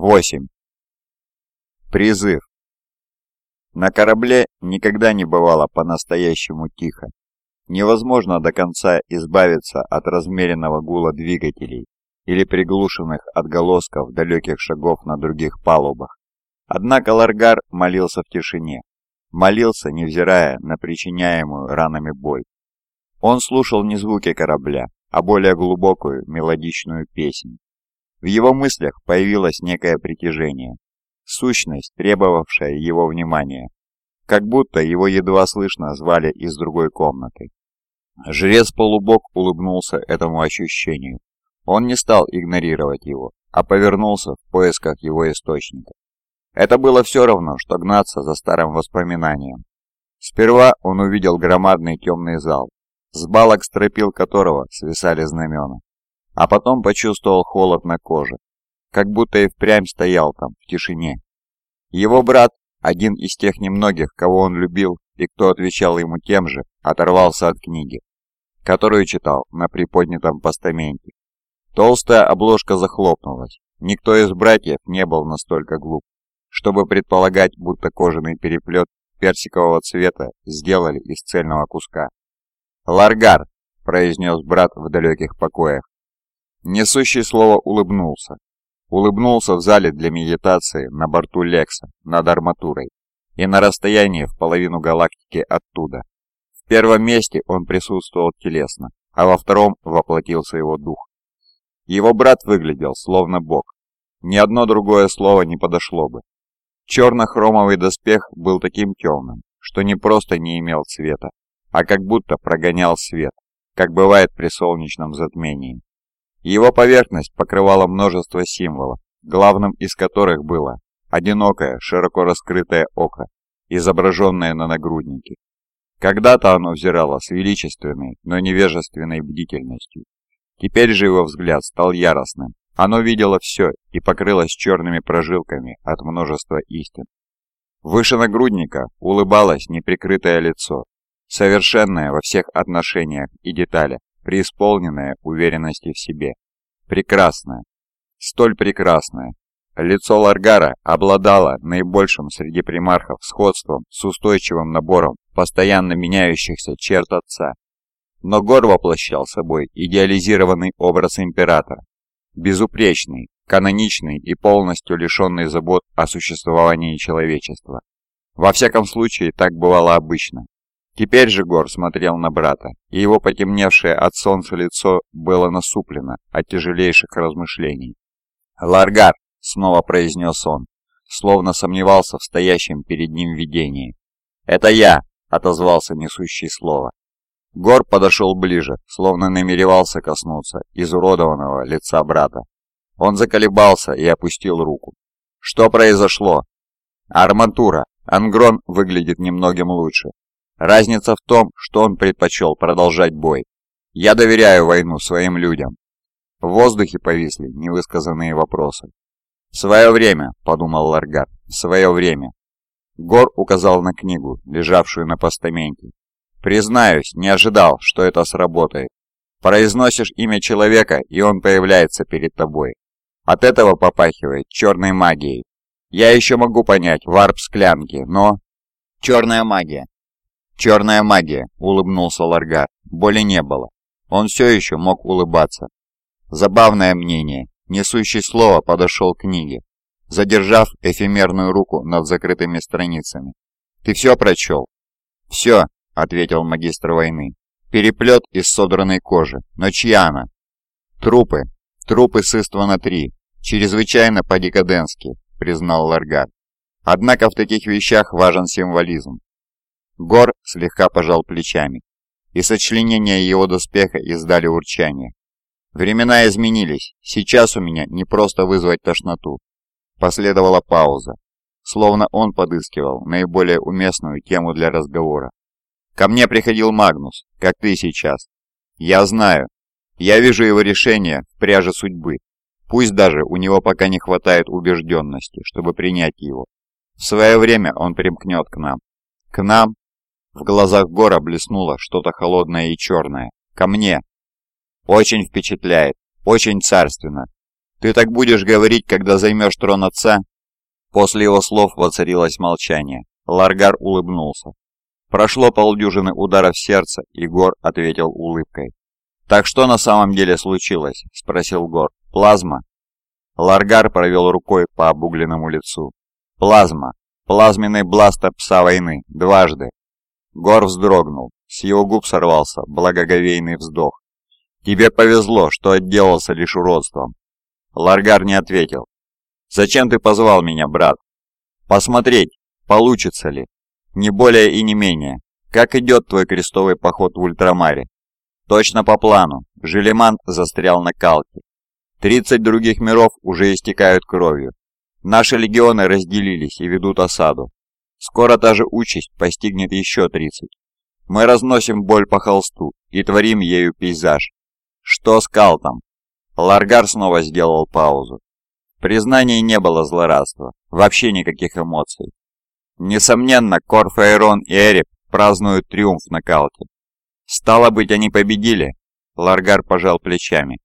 8. Призыв. На корабле никогда не бывало по-настоящему тихо. Невозможно до конца избавиться от размеренного гула двигателей или приглушенных отголосков далеких шагов на других палубах. Однако Ларгар молился в тишине. Молился, невзирая на причиняемую ранами боль. Он слушал не звуки корабля, а более глубокую мелодичную песнь. В его мыслях появилось некое притяжение, сущность, требовавшая его внимания, как будто его едва слышно звали из другой комнаты. Жрец полубог улыбнулся этому ощущению. Он не стал игнорировать его, а повернулся в поисках его источника. Это было все равно, что гнаться за старым воспоминанием. Сперва он увидел громадный темный зал, с балок стропил которого свисали знамена а потом почувствовал холод на коже, как будто и впрямь стоял там, в тишине. Его брат, один из тех немногих, кого он любил и кто отвечал ему тем же, оторвался от книги, которую читал на приподнятом постаменте. Толстая обложка захлопнулась. Никто из братьев не был настолько глуп, чтобы предполагать, будто кожаный переплет персикового цвета сделали из цельного куска. «Ларгар!» – произнес брат в далеких покоях. Несущий слово улыбнулся. Улыбнулся в зале для медитации на борту Лекса над арматурой и на расстоянии в половину галактики оттуда. В первом месте он присутствовал телесно, а во втором воплотился его дух. Его брат выглядел словно бог. Ни одно другое слово не подошло бы. Черно-хромовый доспех был таким темным, что не просто не имел цвета, а как будто прогонял свет, как бывает при солнечном затмении. Его поверхность покрывала множество символов, главным из которых было одинокое, широко раскрытое око, изображенное на нагруднике. Когда-то оно взирало с величественной, но невежественной бдительностью. Теперь же его взгляд стал яростным. Оно видело все и покрылось черными прожилками от множества истин. Выше нагрудника улыбалось неприкрытое лицо, совершенное во всех отношениях и деталях, преисполненная уверенности в себе. Прекрасная. Столь прекрасная. Лицо Ларгара обладало наибольшим среди примархов сходством с устойчивым набором постоянно меняющихся черт отца. Но Гор воплощал собой идеализированный образ императора. Безупречный, каноничный и полностью лишенный забот о существовании человечества. Во всяком случае, так бывало обычно, Теперь же Гор смотрел на брата, и его потемневшее от солнца лицо было насуплено от тяжелейших размышлений. «Ларгар!» — снова произнес он, словно сомневался в стоящем перед ним видении. «Это я!» — отозвался несущий слово. Гор подошел ближе, словно намеревался коснуться изуродованного лица брата. Он заколебался и опустил руку. «Что произошло?» «Арматура. Ангрон выглядит немногим лучше. Разница в том, что он предпочел продолжать бой. Я доверяю войну своим людям. В воздухе повисли невысказанные вопросы. «В свое время», — подумал Ларгар, — «в свое время». Гор указал на книгу, лежавшую на постаменте. «Признаюсь, не ожидал, что это сработает. Произносишь имя человека, и он появляется перед тобой. От этого попахивает черной магией. Я еще могу понять варп склянки, но...» «Черная магия. «Черная магия», — улыбнулся Ларгар. Боли не было. Он все еще мог улыбаться. Забавное мнение. Несущий слово подошел к книге, задержав эфемерную руку над закрытыми страницами. «Ты все прочел?» «Все», — ответил магистр войны. «Переплет из содранной кожи. Но чья она?» «Трупы. Трупы с Иствана-3. Чрезвычайно по-декаденски», — признал Ларгар. «Однако в таких вещах важен символизм. Гор слегка пожал плечами, и сочленения его доспеха издали урчание. Времена изменились, сейчас у меня не просто вызвать тошноту. Последовала пауза, словно он подыскивал наиболее уместную тему для разговора. Ко мне приходил Магнус, как ты сейчас. Я знаю. Я вижу его решение в пряже судьбы. Пусть даже у него пока не хватает убежденности, чтобы принять его. В свое время он примкнет к нам. К нам в глазах Гора блеснуло что-то холодное и черное. «Ко мне!» «Очень впечатляет, очень царственно. Ты так будешь говорить, когда займешь трон отца?» После его слов воцарилось молчание. Ларгар улыбнулся. Прошло полдюжины ударов сердца, и Гор ответил улыбкой. «Так что на самом деле случилось?» – спросил Гор. «Плазма?» Ларгар провел рукой по обугленному лицу. «Плазма. Плазменный бластер пса войны. Дважды». Гор вздрогнул. С его губ сорвался благоговейный вздох. «Тебе повезло, что отделался лишь уродством». Ларгар не ответил. «Зачем ты позвал меня, брат?» «Посмотреть, получится ли. Не более и не менее. Как идет твой крестовый поход в Ультрамаре?» «Точно по плану. Желеман застрял на Калке. Тридцать других миров уже истекают кровью. Наши легионы разделились и ведут осаду. Скоро та же участь постигнет еще тридцать. Мы разносим боль по холсту и творим ею пейзаж. Что с Калтом? Ларгар снова сделал паузу. В признании не было злорадства, вообще никаких эмоций. Несомненно, Корфаэрон и Эрип празднуют триумф на Калте. Стало быть, они победили? Ларгар пожал плечами.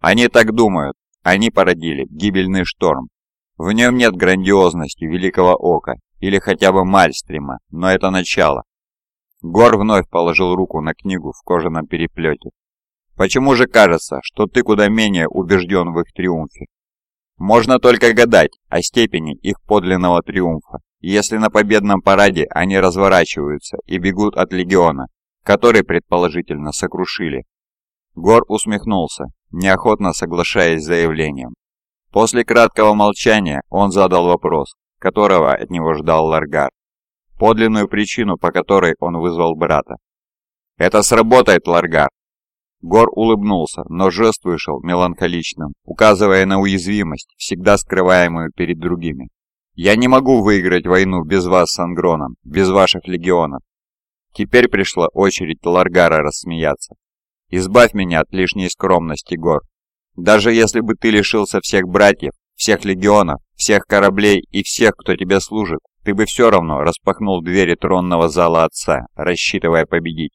Они так думают. Они породили гибельный шторм. В нем нет грандиозности Великого Ока или хотя бы Мальстрима, но это начало. Гор вновь положил руку на книгу в кожаном переплете. «Почему же кажется, что ты куда менее убежден в их триумфе? Можно только гадать о степени их подлинного триумфа, если на победном параде они разворачиваются и бегут от легиона, который, предположительно, сокрушили». Гор усмехнулся, неохотно соглашаясь с заявлением. После краткого молчания он задал вопрос, которого от него ждал Ларгар подлинную причину, по которой он вызвал брата. «Это сработает, Ларгар!» Гор улыбнулся, но жест вышел меланхоличным, указывая на уязвимость, всегда скрываемую перед другими. «Я не могу выиграть войну без вас с Ангроном, без ваших легионов». Теперь пришла очередь Ларгара рассмеяться. «Избавь меня от лишней скромности, Гор. Даже если бы ты лишился всех братьев, всех легионов, всех кораблей и всех, кто тебе служит, ты бы все равно распахнул двери тронного зала отца, рассчитывая победить.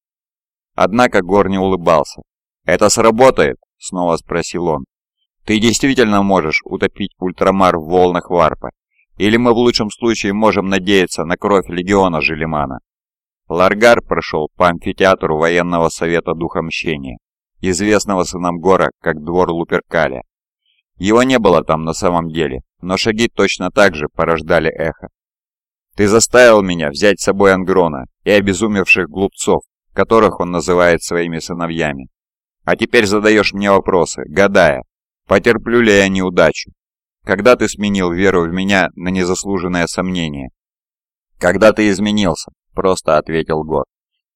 Однако Гор не улыбался. «Это сработает?» — снова спросил он. «Ты действительно можешь утопить ультрамар в волнах варпа? Или мы в лучшем случае можем надеяться на кровь легиона Желемана?» Ларгар прошел по амфитеатру военного совета Духа Мщения, известного сынам Гора как двор Луперкаля. Его не было там на самом деле, но шаги точно так же порождали эхо. Ты заставил меня взять с собой Ангрона и обезумевших глупцов, которых он называет своими сыновьями. А теперь задаешь мне вопросы, гадая, потерплю ли я неудачу. Когда ты сменил веру в меня на незаслуженное сомнение? Когда ты изменился, просто ответил Гор.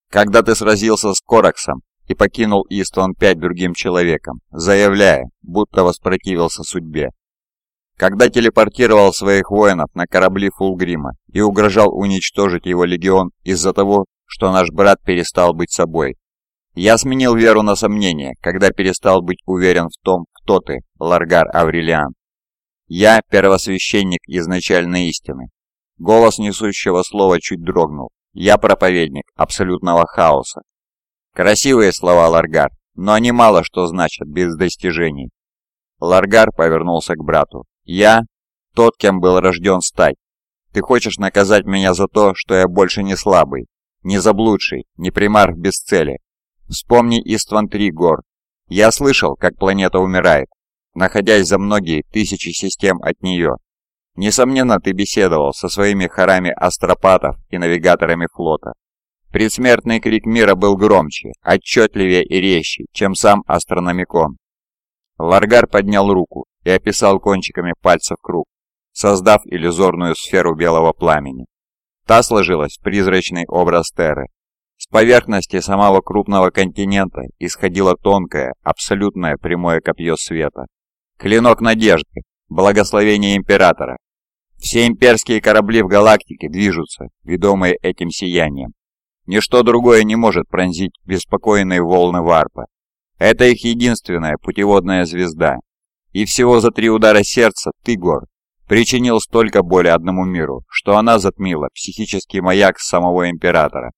Когда ты сразился с Кораксом и покинул Истван-5 другим человеком, заявляя, будто воспротивился судьбе когда телепортировал своих воинов на корабли Фулгрима и угрожал уничтожить его легион из-за того, что наш брат перестал быть собой. Я сменил веру на сомнение, когда перестал быть уверен в том, кто ты, Ларгар Аврелиан. Я первосвященник изначальной истины. Голос несущего слова чуть дрогнул. Я проповедник абсолютного хаоса. Красивые слова, Ларгар, но они мало что значат без достижений. Ларгар повернулся к брату. Я тот, кем был рожден стать. Ты хочешь наказать меня за то, что я больше не слабый, не заблудший, не примар без цели. Вспомни Истван-3 гор. Я слышал, как планета умирает, находясь за многие тысячи систем от нее. Несомненно, ты беседовал со своими хорами астропатов и навигаторами флота. Предсмертный крик мира был громче, отчетливее и резче, чем сам астрономикон. Ларгар поднял руку, и описал кончиками пальцев круг, создав иллюзорную сферу белого пламени. Та сложилась в призрачный образ Терры. С поверхности самого крупного континента исходило тонкое, абсолютное прямое копье света. Клинок надежды, благословение Императора. Все имперские корабли в галактике движутся, ведомые этим сиянием. Ничто другое не может пронзить беспокойные волны варпа. Это их единственная путеводная звезда, и всего за три удара сердца ты, Гор, причинил столько боли одному миру, что она затмила психический маяк самого Императора.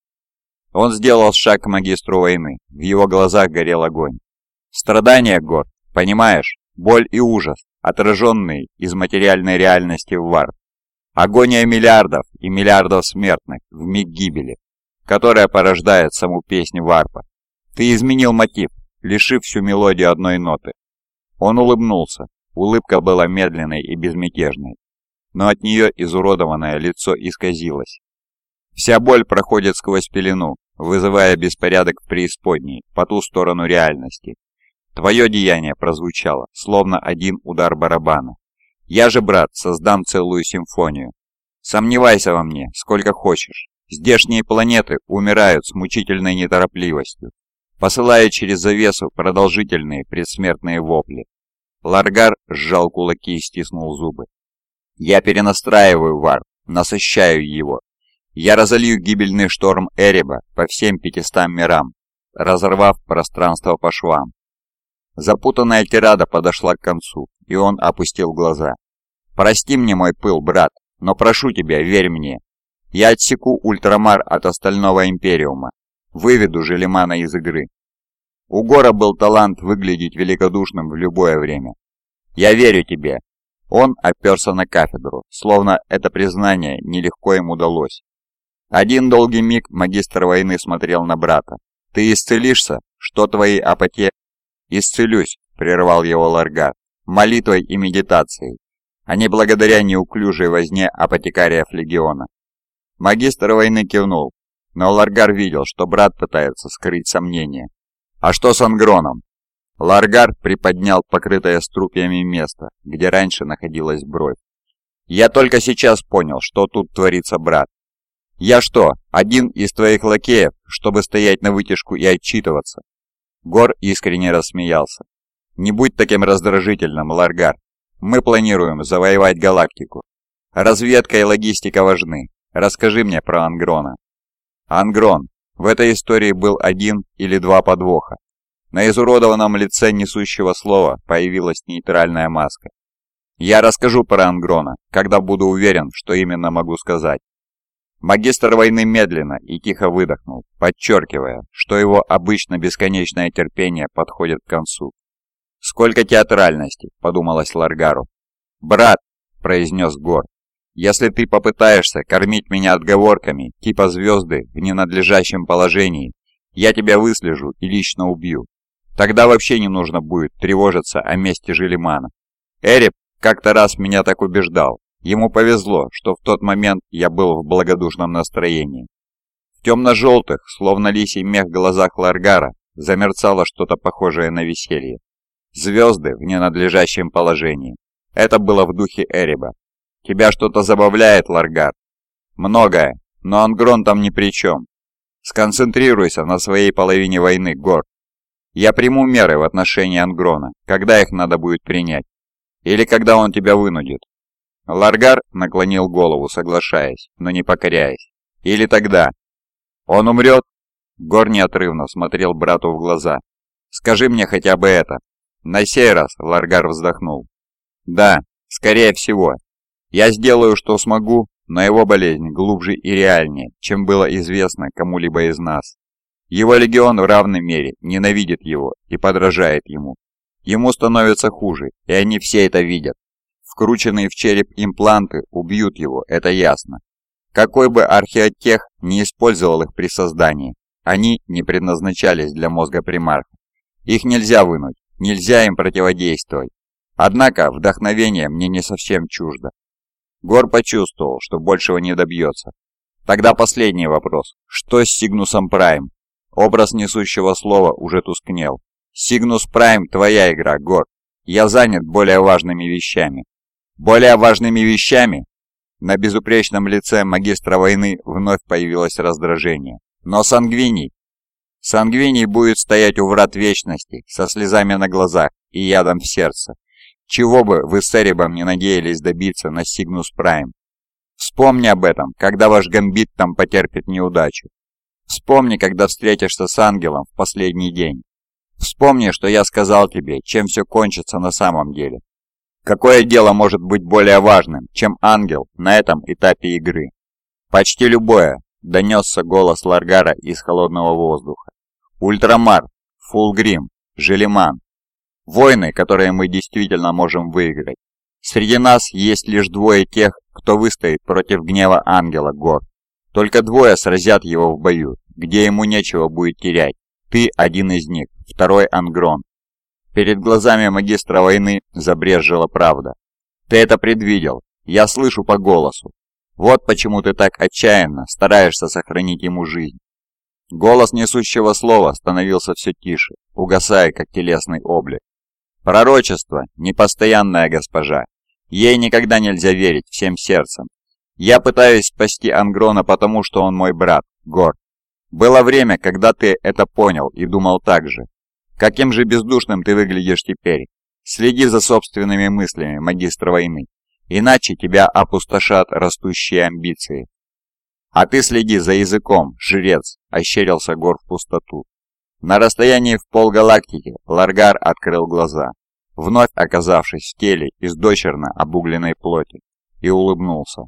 Он сделал шаг к магистру войны, в его глазах горел огонь. Страдания, Гор, понимаешь? Боль и ужас, отраженные из материальной реальности в варп. Агония миллиардов и миллиардов смертных в миг гибели, которая порождает саму песню варпа. Ты изменил мотив, лишив всю мелодию одной ноты. Он улыбнулся. Улыбка была медленной и безмятежной, но от нее изуродованное лицо исказилось. Вся боль проходит сквозь пелену, вызывая беспорядок в преисподней, по ту сторону реальности. Твое деяние прозвучало, словно один удар барабана. Я же, брат, создам целую симфонию. Сомневайся во мне, сколько хочешь. Здешние планеты умирают с мучительной неторопливостью, посылая через завесу продолжительные предсмертные вопли. Ларгар сжал кулаки и стиснул зубы. Я перенастраиваю варп, насыщаю его. Я разолью гибельный шторм Эреба по всем пятистам мирам, разорвав пространство по швам. Запутанная тирада подошла к концу, и он опустил глаза. «Прости мне мой пыл, брат, но прошу тебя, верь мне. Я отсеку Ультрамар от остального Империума, выведу Желемана из игры. У Гора был талант выглядеть великодушным в любое время. Я верю тебе». Он оперся на кафедру, словно это признание нелегко ему удалось. Один долгий миг магистр войны смотрел на брата. «Ты исцелишься? Что твои апоте...» «Исцелюсь», — прервал его Ларгар, — «молитвой и медитацией, а не благодаря неуклюжей возне апотекариев Легиона». Магистр войны кивнул, но Ларгар видел, что брат пытается скрыть сомнения. «А что с Ангроном?» Ларгар приподнял покрытое струпьями место, где раньше находилась бровь. «Я только сейчас понял, что тут творится, брат. Я что, один из твоих лакеев, чтобы стоять на вытяжку и отчитываться? Гор искренне рассмеялся. «Не будь таким раздражительным, Ларгар. Мы планируем завоевать галактику. Разведка и логистика важны. Расскажи мне про Ангрона». Ангрон. В этой истории был один или два подвоха. На изуродованном лице несущего слова появилась нейтральная маска. Я расскажу про Ангрона, когда буду уверен, что именно могу сказать. Магистр войны медленно и тихо выдохнул, подчеркивая, что его обычно бесконечное терпение подходит к концу. «Сколько театральности!» – подумалось Ларгару. «Брат!» – произнес Гор. «Если ты попытаешься кормить меня отговорками, типа звезды в ненадлежащем положении, я тебя выслежу и лично убью. Тогда вообще не нужно будет тревожиться о месте Желимана. Эреб как-то раз меня так убеждал, Ему повезло, что в тот момент я был в благодушном настроении. В темно-желтых, словно лисий мех глазах Ларгара, замерцало что-то похожее на веселье. Звезды в ненадлежащем положении. Это было в духе Эриба. «Тебя что-то забавляет, Ларгар?» «Многое, но Ангрон там ни при чем. Сконцентрируйся на своей половине войны, Гор. Я приму меры в отношении Ангрона, когда их надо будет принять. Или когда он тебя вынудит. Ларгар наклонил голову, соглашаясь, но не покоряясь. «Или тогда?» «Он умрет?» Гор неотрывно смотрел брату в глаза. «Скажи мне хотя бы это». На сей раз Ларгар вздохнул. «Да, скорее всего. Я сделаю, что смогу, но его болезнь глубже и реальнее, чем было известно кому-либо из нас. Его легион в равной мере ненавидит его и подражает ему. Ему становится хуже, и они все это видят. Вкрученные в череп импланты убьют его, это ясно. Какой бы археотех не использовал их при создании, они не предназначались для мозга примарха. Их нельзя вынуть, нельзя им противодействовать. Однако вдохновение мне не совсем чуждо. Гор почувствовал, что большего не добьется. Тогда последний вопрос. Что с Сигнусом Прайм? Образ несущего слова уже тускнел. Сигнус Прайм твоя игра, Гор. Я занят более важными вещами. Более важными вещами на безупречном лице магистра войны вновь появилось раздражение. Но Сангвиний... Сангвиний будет стоять у врат вечности, со слезами на глазах и ядом в сердце. Чего бы вы с Эребом не надеялись добиться на Сигнус Прайм. Вспомни об этом, когда ваш гамбит там потерпит неудачу. Вспомни, когда встретишься с ангелом в последний день. Вспомни, что я сказал тебе, чем все кончится на самом деле. Какое дело может быть более важным, чем ангел на этом этапе игры? Почти любое, донесся голос Ларгара из холодного воздуха. Ультрамар, Фулгрим, Желеман. Войны, которые мы действительно можем выиграть. Среди нас есть лишь двое тех, кто выстоит против гнева ангела гор. Только двое сразят его в бою, где ему нечего будет терять. Ты один из них, второй Ангрон. Перед глазами магистра войны забрежжила правда. Ты это предвидел, я слышу по голосу. Вот почему ты так отчаянно стараешься сохранить ему жизнь. Голос несущего слова становился все тише, угасая, как телесный облик. Пророчество – непостоянная госпожа. Ей никогда нельзя верить всем сердцем. Я пытаюсь спасти Ангрона, потому что он мой брат, Гор. Было время, когда ты это понял и думал так же. Каким же бездушным ты выглядишь теперь? Следи за собственными мыслями, магистр войны. Иначе тебя опустошат растущие амбиции. А ты следи за языком, жрец, ощерился Гор в пустоту. На расстоянии в полгалактики Ларгар открыл глаза, вновь оказавшись в теле из дочерно обугленной плоти, и улыбнулся.